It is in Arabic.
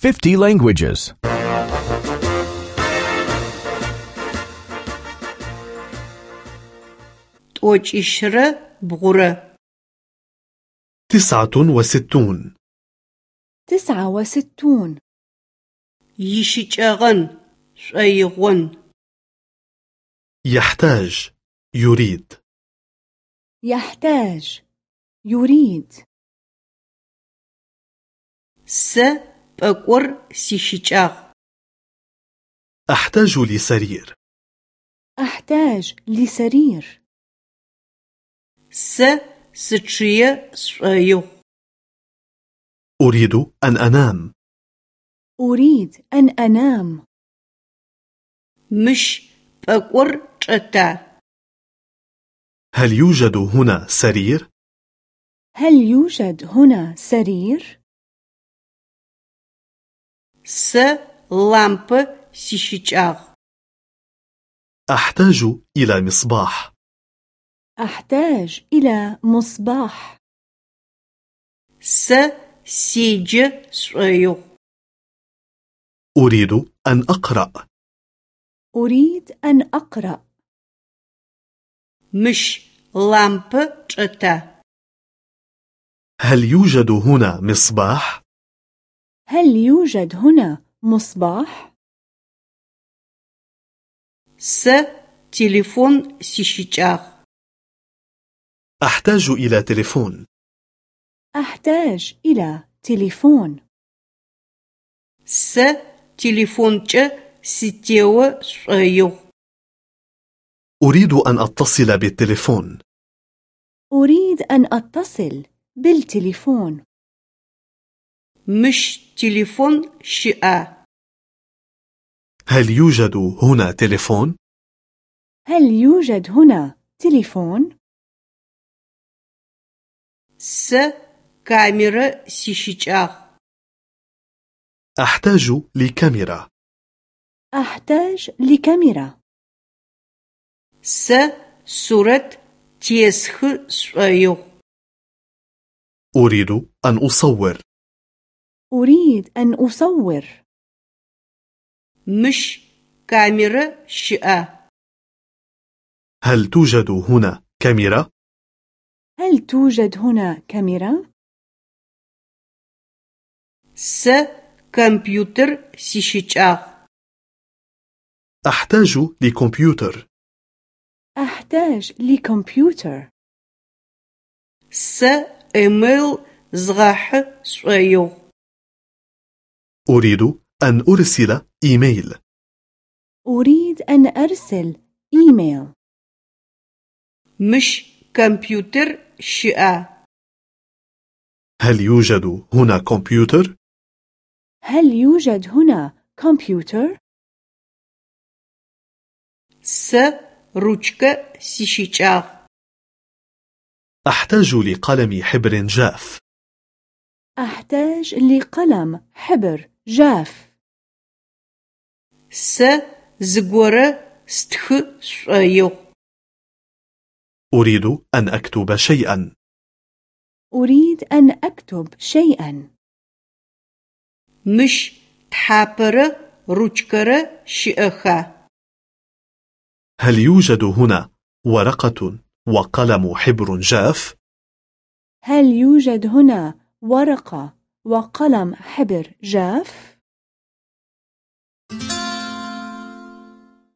50 languages. 12 بغرة 69 69 يشجغن شيغن يحتاج يريد. يحتاج يريد. س пӏэкӏор сищыкӏагъ أحتاج لسرير أحتاج لسرير сэ сычъые сшӏоигъу أريد أن أنام أريد أن أنام мыщ пӏэкӏор чӏэта هل يوجد هنا سرير؟ هل يوجد هنا سرير؟ сэ лампэ сищыкӏагъ أحتاج إلى مصباح أحتاج إلى مصباح сэ седжэ сшӏоигъу أريد أن أقرأ أريد أن أقرأ мыщ лампэ чӏэта هل يوجد هنا مصباح؟ هل يوجد هنا مصباح؟ س تليفون سيشيتشاغ أحتاج إلى تليفون. أحتاج إلى تليفون. Сэ телефонкIэ сытео сшIоигъу أريد أن أتصل بالتليفون. أريد أن أتصل بالتليفون. Мыщ телефон щыIа هل يوجد هنا تليفون؟ هل يوجد هنا تليفون؟ س كاميرا سيشيشاخ أحتاج لكاميرا. أحتاج لكاميرا. س صورة تيسخ سويو. أريد أن أصور. أريد أن أصور. مش كاميرا شئة هل توجد هنا كاميرا؟ هل توجد هنا كاميرا؟ س كمبيوتر سيشيتشاغ أحتاج لكمبيوتر. أحتاج لكمبيوتر. س إيميل زغاح سويو. أريد أن أرسل إيميل. أريد أن أرسل إيميل. مش كمبيوتر شئة هل يوجد هنا كمبيوتر؟ هل يوجد هنا كمبيوتر؟ س روتشكا سيشيشاغ أحتاج لقلم حبر جاف. أحتاج لقلم حبر جاف س زغورة ستخ شويو أريد أن أكتب شيئا. أريد أن أكتب شيئا. مش تحابر رجكرة شئخة هل يوجد هنا ورقة وقلم حبر جاف؟ هل يوجد هنا ورقة وقلم حبر جاف؟